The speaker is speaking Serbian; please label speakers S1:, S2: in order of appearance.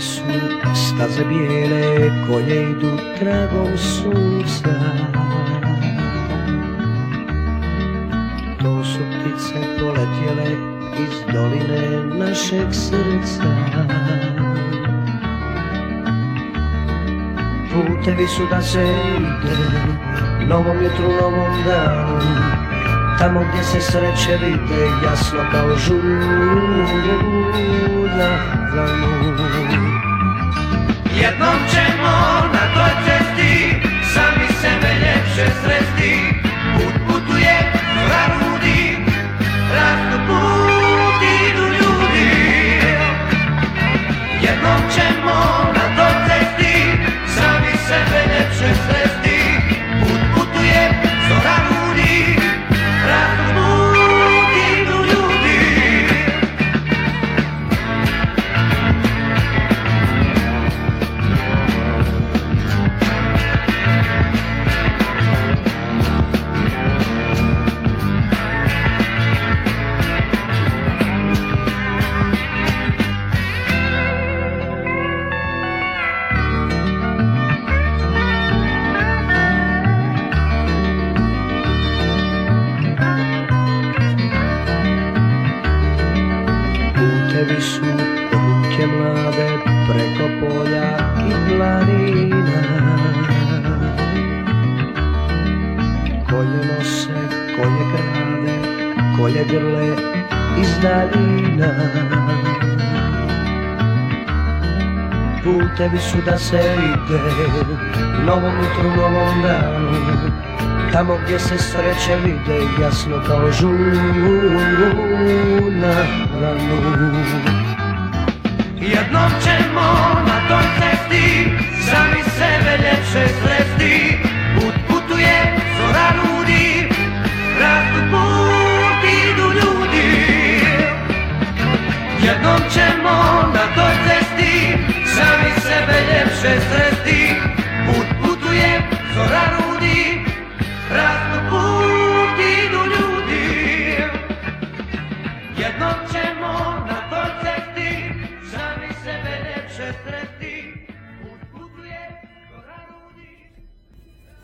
S1: Ptice bijele koje idu tragom sunca To su ptice poletjele iz doline našeg srca. Putevi su da se ide Novom jutru, novom danu. Tamo gdje se sreće vide Jasno kao žulj na dlanu
S2: Jednom ćemo na toj cesti Sami sebe ljepše sresti. Put putuje, zora rudi Rastu put idu ljudi. Jednom ćemo
S1: Putevi su ruke mlade preko polja i planina. Koje nose, koje grade, koje grle iz daljina. Putevi su da se ide, novom jutru, novom danu Tamo gdje se sreće vide jasno kao žulj na ranu
S2: Jednom će se trata.